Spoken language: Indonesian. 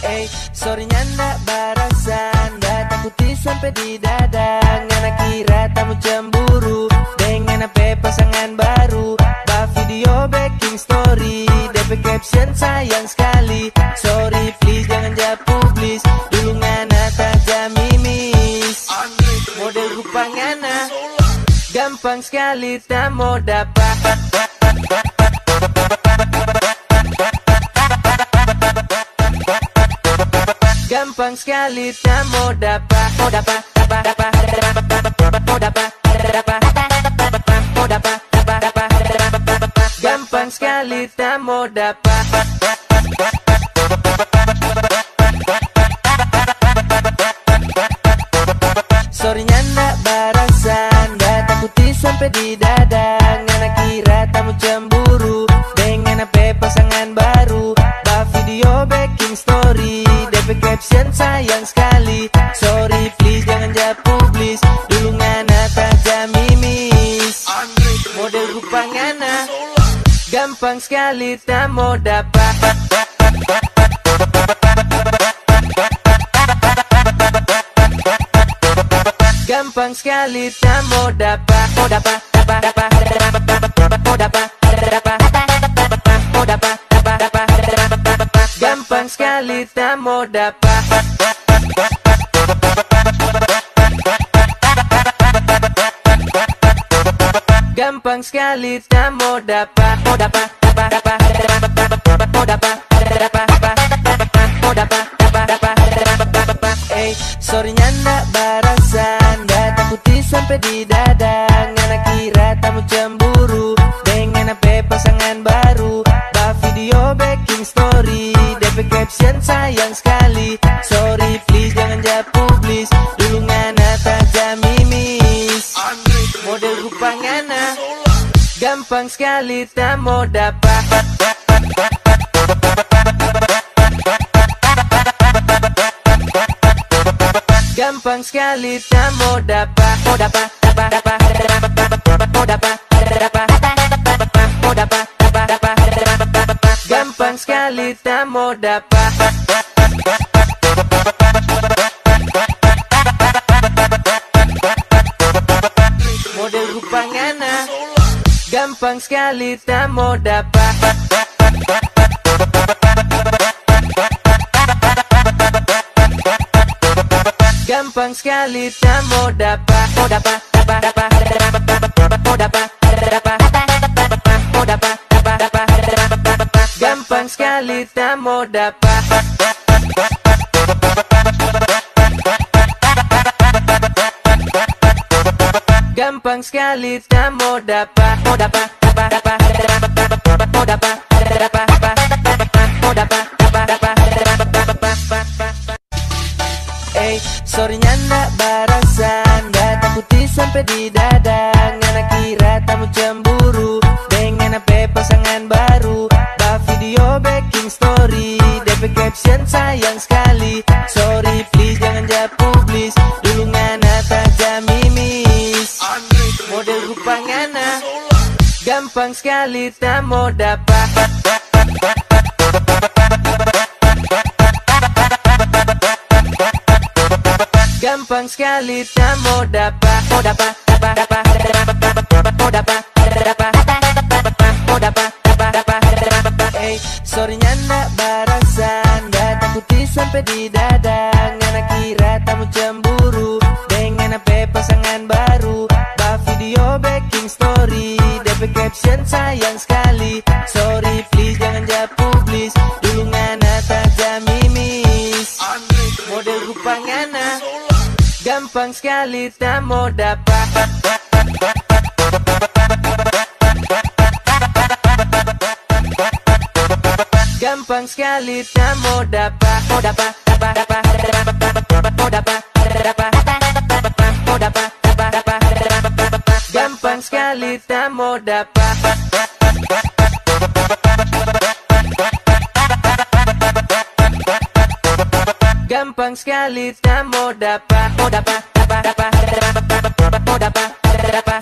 Eh, sorry nyanda barasan Datang putih sampai di dada. Ngana kira tamu cemburu. Dengan apa pasangan baru. Bah video backing story. DP caption sayang sekali. Sorry please jangan ja publis. Dulu ngana tak mimis. Model rupa ngana. Gampang sekali tak mau dapat Gampang sekali tak mau dapat Mau dapat dapat dapat Mau dapat dapat Mau dapat dapat dapat Gampang sekali tak mau dapat ngana Gampang sekali tak mau dapat. Gampang sekali tak mau dapat. Mau dapat dapat dapat Mau dapat dapat. Mau dapat dapat dapat. Gampang sekali tak mau dapat Gampang sekali tak mau dapat. Mau dapat dapat dapat Mau dapat dapat Mau dapat dapat dapat Eh, sorry nyanda barasan Datang putih sampai di dada. Ngana kira tamu cemburu. Dengan apa pasangan baru. Bah video backing story. DP caption sayang sekali Model rupa ngana Gampang sekali tak mau dapat. Gampang sekali tak mau dapat. Mau dapat dapat dapat Mau dapat dapat. Mau dapat dapat dapat. Gampang sekali tak mau dapat Gampang sekali tak mau dapat. Gampang sekali tak mau dapat. Mau dapat dapat dapat Mau dapat dapat. Mau dapat dapat dapat. Gampang sekali tak mau dapat Gampang sekali tak mau dapat Mau dapat dapat dapat Mau dapat dapat Mau dapat dapat dapat Eh, sorry nyanda barasan Datang putih sampai di dada. Ngana kira tamu cemburu Gampang sekali tak mau dapat. Gampang sekali tak mau dapat. Mau dapat dapat dapat Mau dapat dapat Caption sayang sekali. Sorry please jangan ja publis Dulu ngana tak mimis Model rupa ngana. Gampang sekali tak mau dapat. Gampang sekali tak mau dapat. Mau dapat dapat dapat Mau dapat dapat Mau Gampang sekali tak mau dapat. Gampang sekali tak mau dapat. Mau dapat dapat dapat Mau dapat dapat